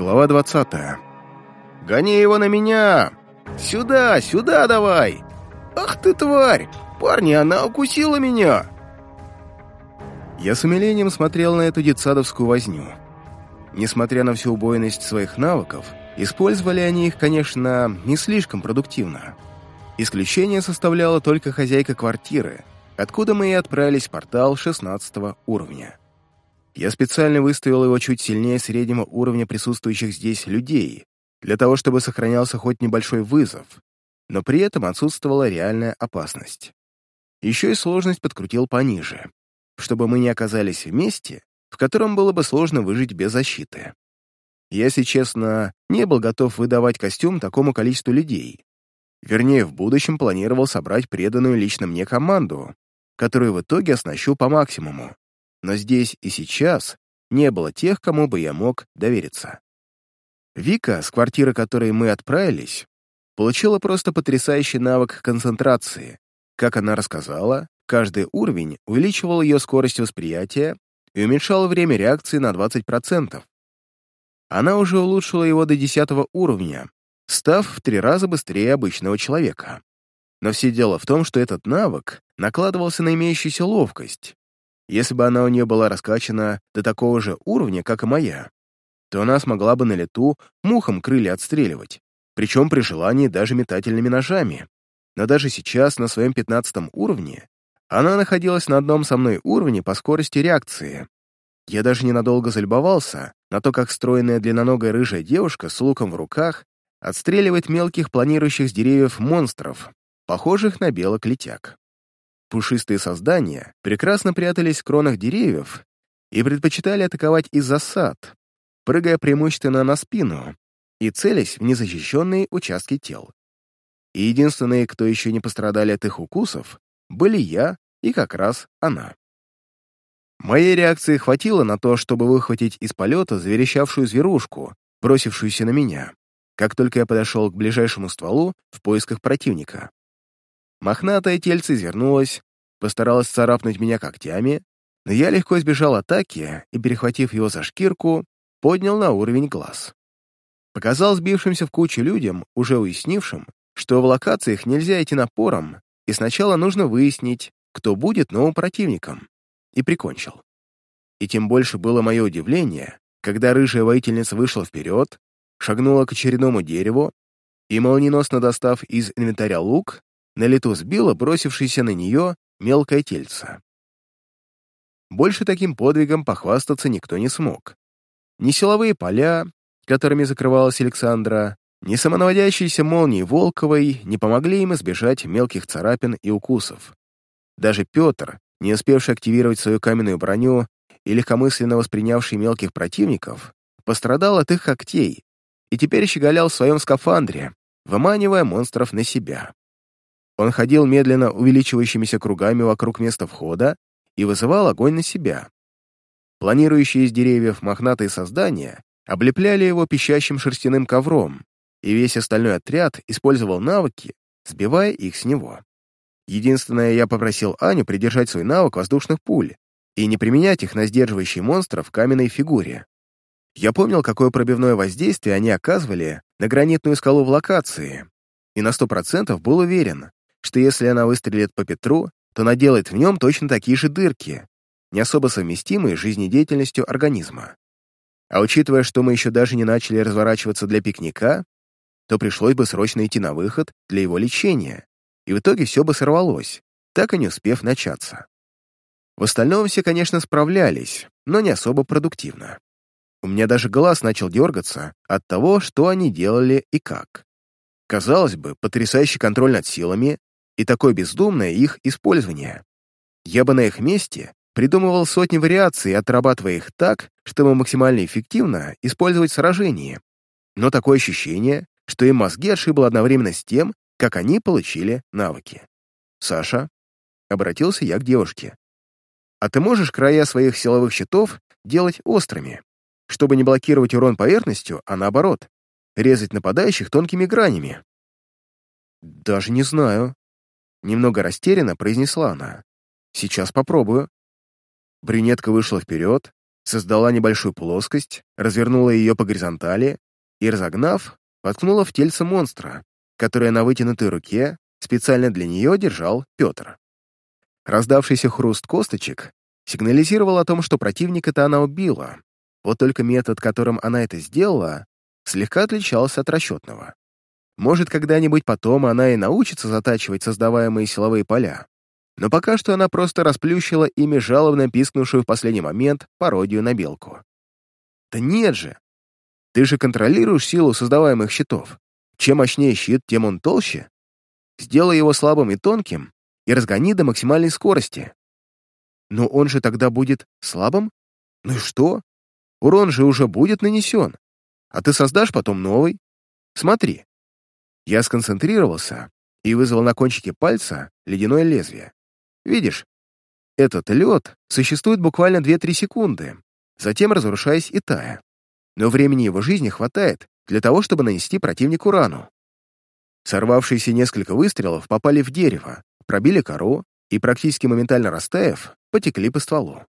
Глава 20. «Гони его на меня! Сюда, сюда давай! Ах ты, тварь! Парни, она укусила меня!» Я с умилением смотрел на эту детсадовскую возню. Несмотря на всю убойность своих навыков, использовали они их, конечно, не слишком продуктивно. Исключение составляла только хозяйка квартиры, откуда мы и отправились в портал 16 уровня. Я специально выставил его чуть сильнее среднего уровня присутствующих здесь людей, для того, чтобы сохранялся хоть небольшой вызов, но при этом отсутствовала реальная опасность. Еще и сложность подкрутил пониже, чтобы мы не оказались в месте, в котором было бы сложно выжить без защиты. Я, если честно, не был готов выдавать костюм такому количеству людей. Вернее, в будущем планировал собрать преданную лично мне команду, которую в итоге оснащу по максимуму но здесь и сейчас не было тех, кому бы я мог довериться. Вика, с квартиры которой мы отправились, получила просто потрясающий навык концентрации. Как она рассказала, каждый уровень увеличивал ее скорость восприятия и уменьшал время реакции на 20%. Она уже улучшила его до 10 уровня, став в три раза быстрее обычного человека. Но все дело в том, что этот навык накладывался на имеющуюся ловкость, если бы она у нее была раскачана до такого же уровня, как и моя, то она смогла бы на лету мухом крылья отстреливать, причем при желании даже метательными ножами. Но даже сейчас, на своем пятнадцатом уровне, она находилась на одном со мной уровне по скорости реакции. Я даже ненадолго залюбовался на то, как стройная длинноногая рыжая девушка с луком в руках отстреливает мелких планирующих с деревьев монстров, похожих на белок летяг. Пушистые создания прекрасно прятались в кронах деревьев и предпочитали атаковать из засад, прыгая преимущественно на спину и целясь в незащищенные участки тел. И единственные, кто еще не пострадали от их укусов, были я и как раз она. Моей реакции хватило на то, чтобы выхватить из полета заверещавшую зверушку, бросившуюся на меня, как только я подошел к ближайшему стволу в поисках противника. Мохнатое тельце извернулось, постаралось царапнуть меня когтями, но я легко избежал атаки и, перехватив его за шкирку, поднял на уровень глаз. Показал сбившимся в кучу людям, уже уяснившим, что в локациях нельзя идти напором, и сначала нужно выяснить, кто будет новым противником, и прикончил. И тем больше было мое удивление, когда рыжая воительница вышла вперед, шагнула к очередному дереву и, молниеносно достав из инвентаря лук, на лету сбила бросившийся на нее мелкое тельце. Больше таким подвигом похвастаться никто не смог. Ни силовые поля, которыми закрывалась Александра, ни самонаводящиеся молнии Волковой не помогли им избежать мелких царапин и укусов. Даже Петр, не успевший активировать свою каменную броню и легкомысленно воспринявший мелких противников, пострадал от их когтей и теперь щеголял в своем скафандре, выманивая монстров на себя. Он ходил медленно увеличивающимися кругами вокруг места входа и вызывал огонь на себя. Планирующие из деревьев мохнатые создания облепляли его пищащим шерстяным ковром, и весь остальной отряд использовал навыки, сбивая их с него. Единственное, я попросил Аню придержать свой навык воздушных пуль и не применять их на сдерживающий монстра в каменной фигуре. Я помнил, какое пробивное воздействие они оказывали на гранитную скалу в локации, и на сто процентов был уверен, что если она выстрелит по Петру, то наделает в нем точно такие же дырки, не особо совместимые с жизнедеятельностью организма. А учитывая, что мы еще даже не начали разворачиваться для пикника, то пришлось бы срочно идти на выход для его лечения, и в итоге все бы сорвалось, так и не успев начаться. В остальном все, конечно, справлялись, но не особо продуктивно. У меня даже глаз начал дергаться от того, что они делали и как. Казалось бы, потрясающий контроль над силами, и такое бездумное их использование. Я бы на их месте придумывал сотни вариаций, отрабатывая их так, чтобы максимально эффективно использовать сражение. Но такое ощущение, что им мозги отшибло одновременно с тем, как они получили навыки. «Саша», — обратился я к девушке, «а ты можешь края своих силовых щитов делать острыми, чтобы не блокировать урон поверхностью, а наоборот, резать нападающих тонкими гранями?» «Даже не знаю», Немного растерянно произнесла она. «Сейчас попробую». Брюнетка вышла вперед, создала небольшую плоскость, развернула ее по горизонтали и, разогнав, воткнула в тельце монстра, которое на вытянутой руке специально для нее держал Петр. Раздавшийся хруст косточек сигнализировал о том, что противника-то она убила, вот только метод, которым она это сделала, слегка отличался от расчетного. Может, когда-нибудь потом она и научится затачивать создаваемые силовые поля, но пока что она просто расплющила ими жалобно пискнувшую в последний момент пародию на белку. Да нет же! Ты же контролируешь силу создаваемых щитов. Чем мощнее щит, тем он толще. Сделай его слабым и тонким и разгони до максимальной скорости. Но он же тогда будет слабым? Ну и что? Урон же уже будет нанесен. А ты создашь потом новый. Смотри. Я сконцентрировался и вызвал на кончике пальца ледяное лезвие. Видишь, этот лед существует буквально 2-3 секунды, затем разрушаясь и тая. Но времени его жизни хватает для того, чтобы нанести противнику рану. Сорвавшиеся несколько выстрелов попали в дерево, пробили кору и, практически моментально растаяв, потекли по стволу.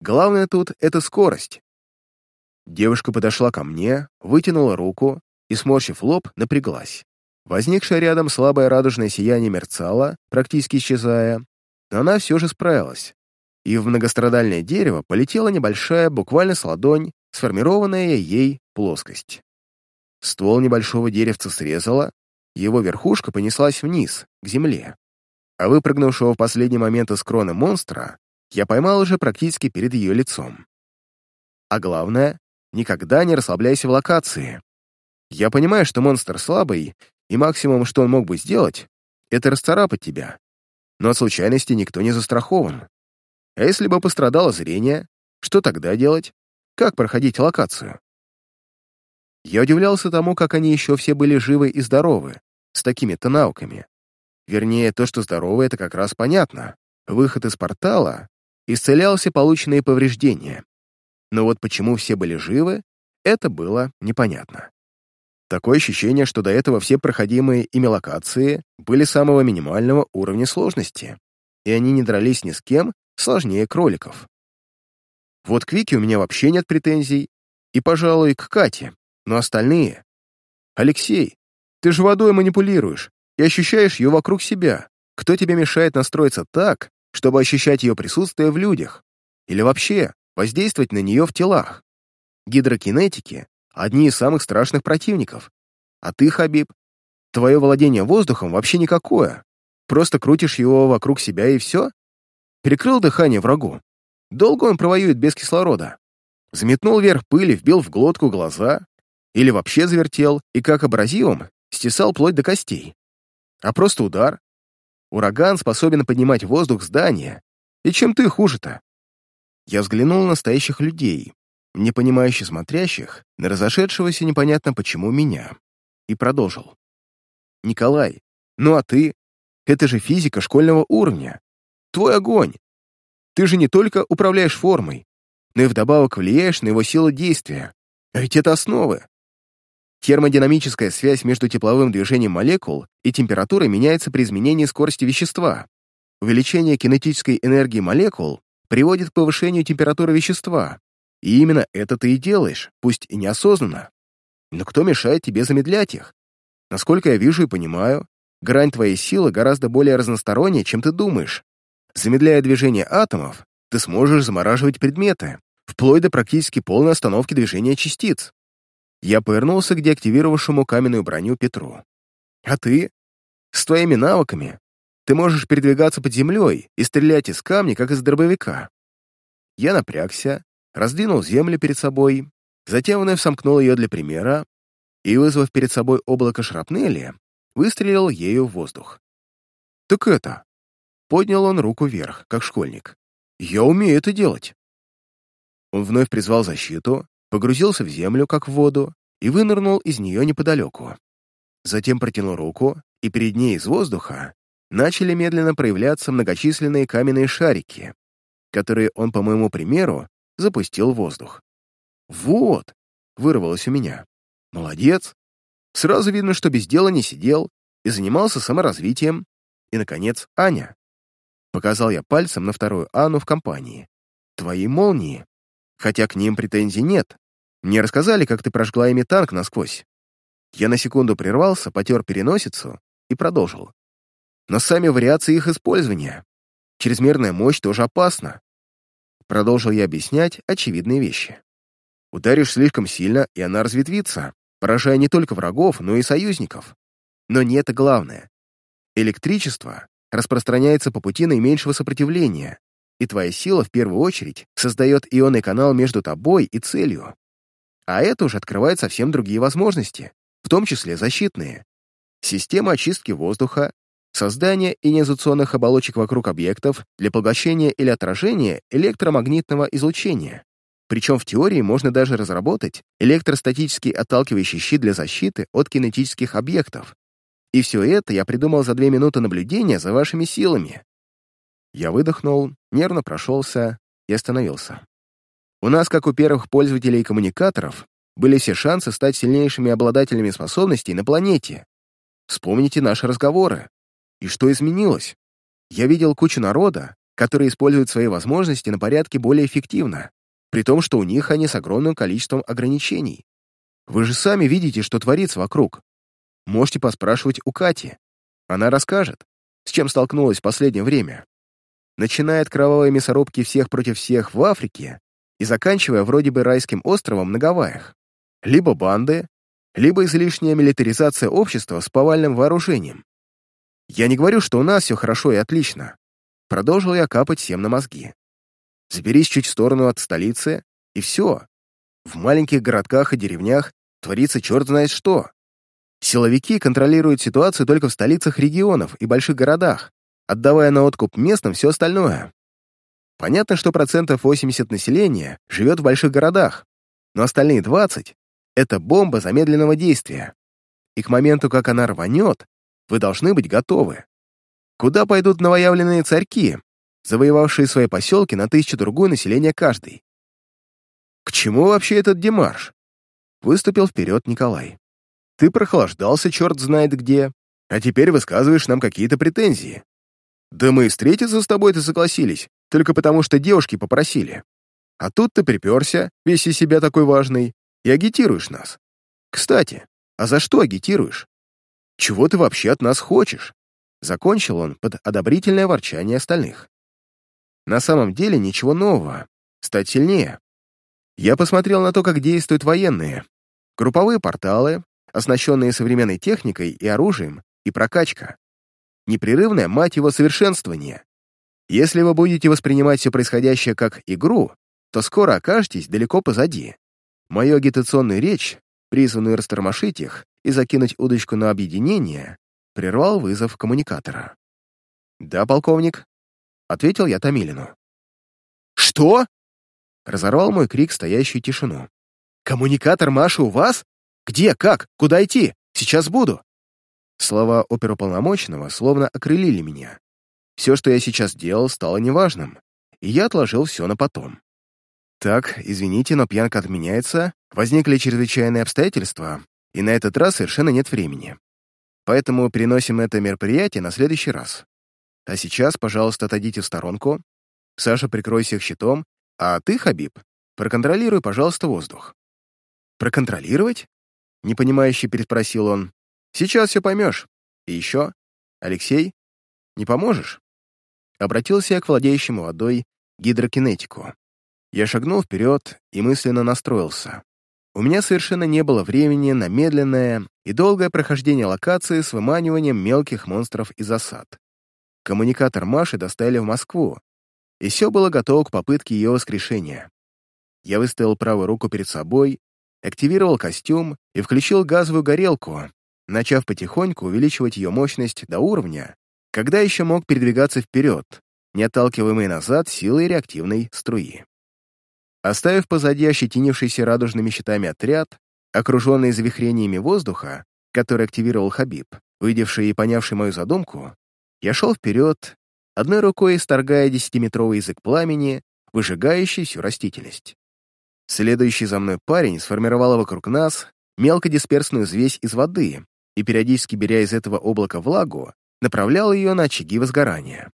Главное тут — это скорость. Девушка подошла ко мне, вытянула руку и, сморщив лоб, напряглась. Возникшее рядом слабое радужное сияние мерцало, практически исчезая, но она все же справилась, и в многострадальное дерево полетела небольшая, буквально с ладонь, сформированная ей плоскость. Ствол небольшого деревца срезала, его верхушка понеслась вниз, к земле. А выпрыгнувшего в последний момент из кроны монстра я поймал уже практически перед ее лицом. А главное, никогда не расслабляйся в локации. Я понимаю, что монстр слабый, и максимум, что он мог бы сделать, это расцарапать тебя. Но от случайности никто не застрахован. А если бы пострадало зрение, что тогда делать? Как проходить локацию? Я удивлялся тому, как они еще все были живы и здоровы, с такими-то навыками. Вернее, то, что здоровы, это как раз понятно. Выход из портала исцелялся полученные повреждения. Но вот почему все были живы, это было непонятно. Такое ощущение, что до этого все проходимые ими локации были самого минимального уровня сложности, и они не дрались ни с кем сложнее кроликов. Вот к Вике у меня вообще нет претензий, и, пожалуй, к Кате, но остальные... Алексей, ты же водой манипулируешь и ощущаешь ее вокруг себя. Кто тебе мешает настроиться так, чтобы ощущать ее присутствие в людях? Или вообще воздействовать на нее в телах? Гидрокинетики — одни из самых страшных противников. А ты, Хабиб, твое владение воздухом вообще никакое. Просто крутишь его вокруг себя и все? Перекрыл дыхание врагу. Долго он провоюет без кислорода. Заметнул вверх пыли, вбил в глотку глаза, или вообще завертел и, как абразивом, стесал плоть до костей. А просто удар. Ураган способен поднимать воздух здания. И чем ты хуже-то? Я взглянул на настоящих людей, непонимающе смотрящих на разошедшегося непонятно почему меня, и продолжил. «Николай, ну а ты? Это же физика школьного уровня. Твой огонь. Ты же не только управляешь формой, но и вдобавок влияешь на его силу действия. А ведь это основы. Термодинамическая связь между тепловым движением молекул и температурой меняется при изменении скорости вещества. Увеличение кинетической энергии молекул приводит к повышению температуры вещества. И именно это ты и делаешь, пусть и неосознанно. Но кто мешает тебе замедлять их? Насколько я вижу и понимаю, грань твоей силы гораздо более разносторонняя, чем ты думаешь. Замедляя движение атомов, ты сможешь замораживать предметы, вплоть до практически полной остановки движения частиц. Я повернулся к деактивировавшему каменную броню Петру. «А ты? С твоими навыками ты можешь передвигаться под землей и стрелять из камня, как из дробовика». Я напрягся, раздвинул землю перед собой, затем вновь сомкнул ее для примера и, вызвав перед собой облако шрапнели, выстрелил ею в воздух. «Так это...» Поднял он руку вверх, как школьник. «Я умею это делать». Он вновь призвал защиту, погрузился в землю, как в воду, и вынырнул из нее неподалеку. Затем протянул руку, и перед ней из воздуха начали медленно проявляться многочисленные каменные шарики, которые он, по моему примеру, запустил воздух. «Вот!» — вырвалось у меня. «Молодец!» Сразу видно, что без дела не сидел и занимался саморазвитием. И, наконец, Аня. Показал я пальцем на вторую Анну в компании. «Твои молнии хотя к ним претензий нет. Мне рассказали, как ты прожгла ими танк насквозь. Я на секунду прервался, потер переносицу и продолжил. Но сами вариации их использования. Чрезмерная мощь тоже опасна. Продолжил я объяснять очевидные вещи. Ударишь слишком сильно, и она разветвится, поражая не только врагов, но и союзников. Но не это главное. Электричество распространяется по пути наименьшего сопротивления, и твоя сила в первую очередь создает ионный канал между тобой и целью. А это уже открывает совсем другие возможности, в том числе защитные. Система очистки воздуха, создание ионизационных оболочек вокруг объектов для поглощения или отражения электромагнитного излучения. Причем в теории можно даже разработать электростатический отталкивающий щит для защиты от кинетических объектов. И все это я придумал за две минуты наблюдения за вашими силами. Я выдохнул, нервно прошелся и остановился. У нас, как у первых пользователей коммуникаторов, были все шансы стать сильнейшими обладателями способностей на планете. Вспомните наши разговоры. И что изменилось? Я видел кучу народа, который использует свои возможности на порядке более эффективно, при том, что у них они с огромным количеством ограничений. Вы же сами видите, что творится вокруг. Можете поспрашивать у Кати. Она расскажет, с чем столкнулась в последнее время. Начиная от кровавой мясорубки всех против всех в Африке и заканчивая вроде бы райским островом на Гавайях. Либо банды, либо излишняя милитаризация общества с повальным вооружением. Я не говорю, что у нас все хорошо и отлично. Продолжил я капать всем на мозги. Заберись чуть в сторону от столицы, и все. В маленьких городках и деревнях творится черт знает что. Силовики контролируют ситуацию только в столицах регионов и больших городах, отдавая на откуп местным все остальное. Понятно, что процентов 80 населения живет в больших городах, но остальные 20 — это бомба замедленного действия. И к моменту, как она рванет, вы должны быть готовы. Куда пойдут новоявленные царьки, завоевавшие свои поселки на тысячу-другую населения каждый? К чему вообще этот демарш? Выступил вперед Николай. Ты прохлаждался черт знает где, а теперь высказываешь нам какие-то претензии. Да мы и встретиться с тобой-то согласились, только потому что девушки попросили. А тут ты приперся, весь из себя такой важный, и агитируешь нас. Кстати, а за что агитируешь? Чего ты вообще от нас хочешь?» Закончил он под одобрительное ворчание остальных. На самом деле ничего нового. Стать сильнее. Я посмотрел на то, как действуют военные. Групповые порталы, оснащенные современной техникой и оружием, и прокачка. Непрерывное, мать его, совершенствование. Если вы будете воспринимать все происходящее как игру, то скоро окажетесь далеко позади. Мою агитационную речь, призванную растормошить их, и закинуть удочку на объединение, прервал вызов коммуникатора. «Да, полковник», — ответил я Томилину. «Что?» — разорвал мой крик стоящую тишину. «Коммуникатор Маши у вас? Где, как, куда идти? Сейчас буду!» Слова оперуполномоченного словно окрылили меня. Все, что я сейчас делал, стало неважным, и я отложил все на потом. «Так, извините, но пьянка отменяется, возникли чрезвычайные обстоятельства, и на этот раз совершенно нет времени. Поэтому переносим это мероприятие на следующий раз. А сейчас, пожалуйста, отойдите в сторонку. Саша, прикройся их щитом, а ты, Хабиб, проконтролируй, пожалуйста, воздух. Проконтролировать? Непонимающе переспросил он. Сейчас все поймешь. И еще, Алексей, не поможешь? Обратился я к владеющему водой гидрокинетику. Я шагнул вперед и мысленно настроился. У меня совершенно не было времени на медленное и долгое прохождение локации с выманиванием мелких монстров из засад. Коммуникатор Маши доставили в Москву, и все было готово к попытке ее воскрешения. Я выставил правую руку перед собой, активировал костюм и включил газовую горелку, начав потихоньку увеличивать ее мощность до уровня, когда еще мог передвигаться вперед, не отталкиваемый назад силой реактивной струи. Оставив позади ощетинившийся радужными щитами отряд, окруженный завихрениями воздуха, который активировал Хабиб, увидевший и понявший мою задумку, я шел вперед, одной рукой исторгая десятиметровый язык пламени, выжигающий всю растительность. Следующий за мной парень сформировал вокруг нас мелкодисперсную взвесь из воды и, периодически беря из этого облака влагу, направлял ее на очаги возгорания.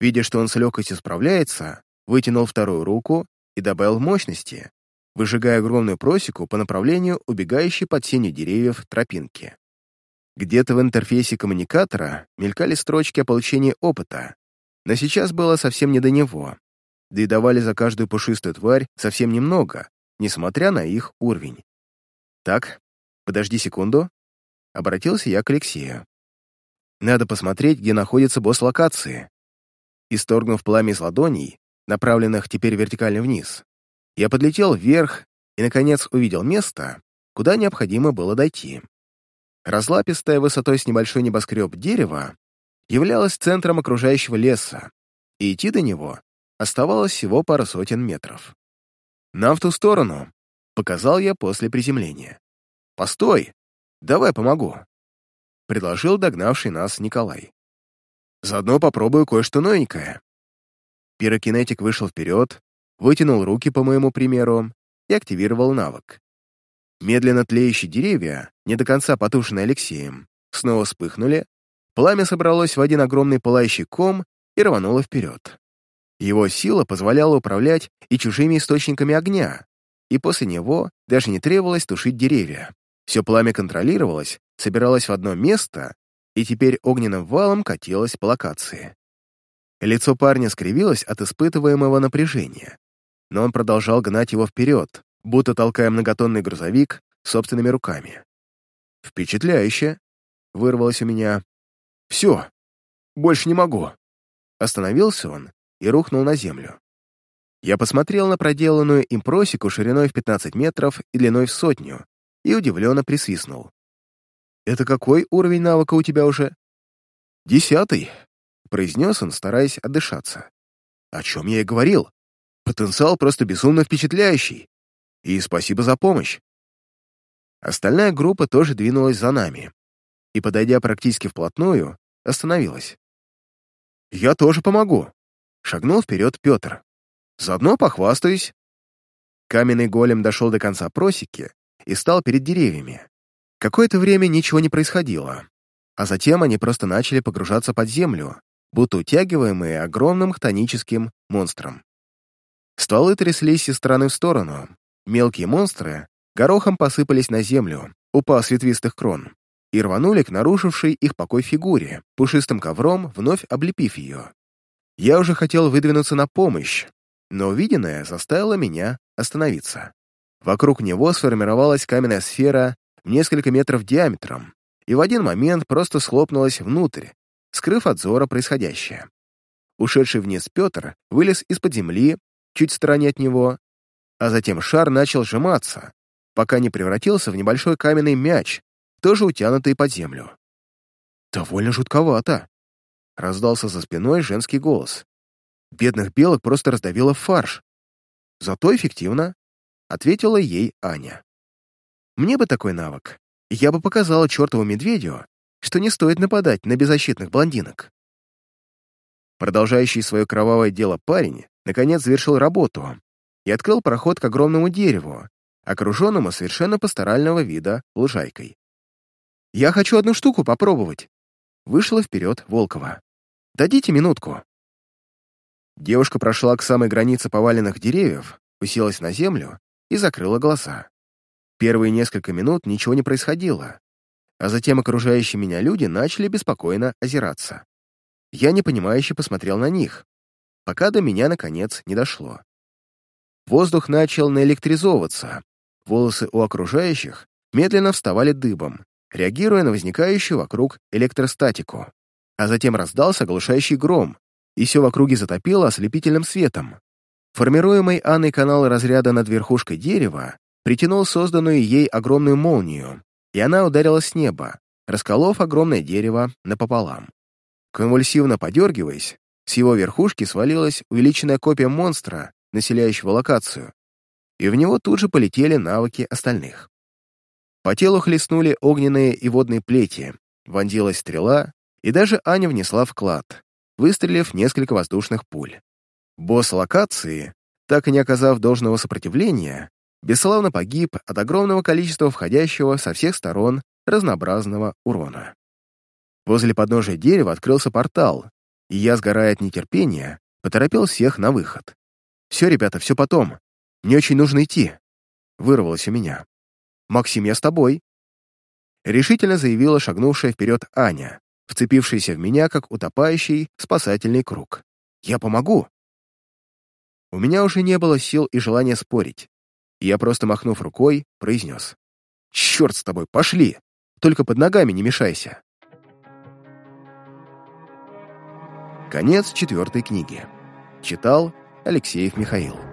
Видя, что он с легкостью справляется, вытянул вторую руку и добавил мощности, выжигая огромную просеку по направлению убегающей под сенью деревьев тропинки. Где-то в интерфейсе коммуникатора мелькали строчки о получении опыта, но сейчас было совсем не до него, да и давали за каждую пушистую тварь совсем немного, несмотря на их уровень. «Так, подожди секунду», — обратился я к Алексею. «Надо посмотреть, где находится босс локации». Исторгнув пламя из ладоней, направленных теперь вертикально вниз, я подлетел вверх и, наконец, увидел место, куда необходимо было дойти. Разлапистое высотой с небольшой небоскреб дерево являлось центром окружающего леса, и идти до него оставалось всего пара сотен метров. «Нам в ту сторону», — показал я после приземления. «Постой! Давай помогу», — предложил догнавший нас Николай. «Заодно попробую кое-что новенькое». Пирокинетик вышел вперед, вытянул руки по моему примеру и активировал навык. Медленно тлеющие деревья, не до конца потушенные Алексеем, снова вспыхнули, пламя собралось в один огромный пылающий ком и рвануло вперед. Его сила позволяла управлять и чужими источниками огня, и после него даже не требовалось тушить деревья. Все пламя контролировалось, собиралось в одно место и теперь огненным валом катилось по локации. Лицо парня скривилось от испытываемого напряжения, но он продолжал гнать его вперед, будто толкая многотонный грузовик собственными руками. «Впечатляюще!» — вырвалось у меня. «Все, больше не могу!» Остановился он и рухнул на землю. Я посмотрел на проделанную им просеку шириной в 15 метров и длиной в сотню и удивленно присвистнул. «Это какой уровень навыка у тебя уже?» «Десятый», — произнес он, стараясь отдышаться. «О чем я и говорил. Потенциал просто безумно впечатляющий. И спасибо за помощь». Остальная группа тоже двинулась за нами и, подойдя практически вплотную, остановилась. «Я тоже помогу», Шагнул вперед Петр. «Заодно похвастаюсь». Каменный голем дошел до конца просеки и стал перед деревьями. Какое-то время ничего не происходило, а затем они просто начали погружаться под землю, будто утягиваемые огромным хтоническим монстром. Стволы тряслись из стороны в сторону, мелкие монстры горохом посыпались на землю, упав с ветвистых крон, и рванули к нарушившей их покой фигуре, пушистым ковром вновь облепив ее. Я уже хотел выдвинуться на помощь, но увиденное заставило меня остановиться. Вокруг него сформировалась каменная сфера в несколько метров диаметром и в один момент просто схлопнулась внутрь, скрыв от зора происходящее. Ушедший вниз Петр вылез из-под земли, чуть в стороне от него, а затем шар начал сжиматься, пока не превратился в небольшой каменный мяч, тоже утянутый под землю. Довольно жутковато раздался за спиной женский голос. Бедных белок просто раздавило фарш. Зато эффективно, ответила ей Аня. Мне бы такой навык. Я бы показала чертову медведю, что не стоит нападать на беззащитных блондинок. Продолжающий свое кровавое дело парень наконец завершил работу и открыл проход к огромному дереву, окруженному совершенно пасторального вида лужайкой. «Я хочу одну штуку попробовать», — вышла вперед Волкова. Дадите минутку». Девушка прошла к самой границе поваленных деревьев, уселась на землю и закрыла глаза. Первые несколько минут ничего не происходило, а затем окружающие меня люди начали беспокойно озираться. Я непонимающе посмотрел на них, пока до меня, наконец, не дошло. Воздух начал наэлектризовываться, волосы у окружающих медленно вставали дыбом, реагируя на возникающую вокруг электростатику а затем раздался оглушающий гром, и все в округе затопило ослепительным светом. Формируемый Анной канал разряда над верхушкой дерева притянул созданную ей огромную молнию, и она ударила с неба, расколов огромное дерево напополам. Конвульсивно подергиваясь, с его верхушки свалилась увеличенная копия монстра, населяющего локацию, и в него тут же полетели навыки остальных. По телу хлестнули огненные и водные плети, вонзилась стрела, и даже Аня внесла вклад, выстрелив несколько воздушных пуль. Босс локации, так и не оказав должного сопротивления, бесславно погиб от огромного количества входящего со всех сторон разнообразного урона. Возле подножия дерева открылся портал, и я, сгорая от нетерпения, поторопил всех на выход. «Все, ребята, все потом. Мне очень нужно идти», — вырвалось у меня. «Максим, я с тобой», — решительно заявила шагнувшая вперед Аня, вцепившаяся в меня, как утопающий спасательный круг. «Я помогу». У меня уже не было сил и желания спорить. Я просто, махнув рукой, произнес. «Черт с тобой, пошли! Только под ногами не мешайся!» Конец четвертой книги. Читал Алексеев Михаил.